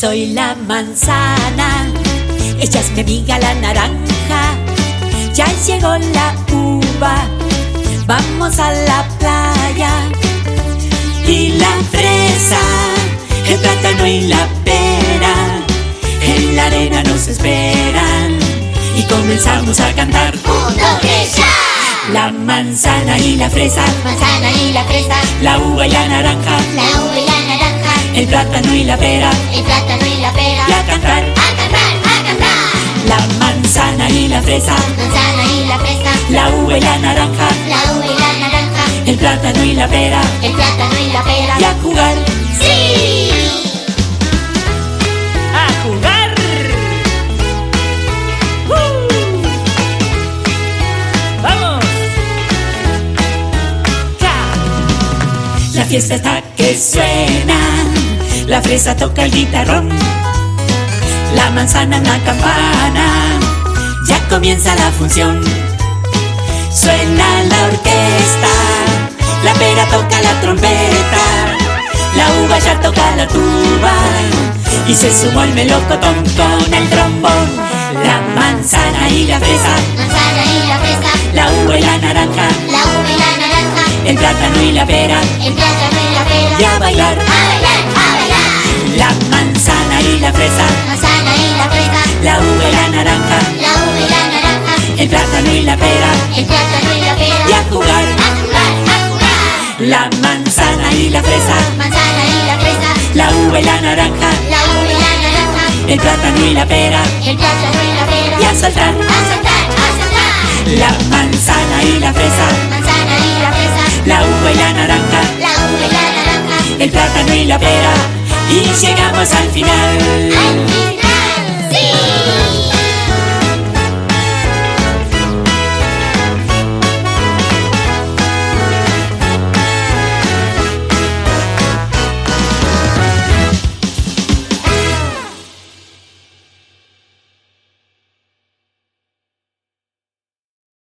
soy la manzana, ella es mi amiga la naranja, ya llegó la uva, vamos a la playa. Y la fresa, el plátano y la pera, en la arena nos esperan. Y comenzamos a cantar. Un, dos, tres, ya. La manzana y la fresa, Manzana y la fresa, la uva y la naranja, la uva y la naranja, el plátano y la pera, el plátano y la pera. y a cantar. A cantar, a cantar. La manzana y la fresa, Manzana y la fresa, la uva y la naranja, la uva y la naranja, el plátano y la pera, el plátano y la pera. y a jugar. ¡Sí! ¡A jugar! ¡Uh! ¡Vamos! ¡Ya! La fiesta está que suena, la fresa toca el guitarrón, la manzana en la campana, ya comienza la función. Suena la orquesta, la pera toca la trompeta, la uva ya toca la tuba y se sumó el melocotón con el trombón. La manzana y la fresa, Manzana y la fresa, la uva y la naranja, la uva y la naranja, el plátano y la pera el plátano y la pera. y a bailar. A bailar, La manzana y la fresa, Manzana y la fresa, la uva y la naranja, la uva y la naranja, el plátano y la pera el plátano y la pera. y a saltar. A saltar, a saltar. La manzana y la fresa, Manzana y la fresa, la uva y la naranja, la uva y la naranja, el plátano y la pera y llegamos al final. al final.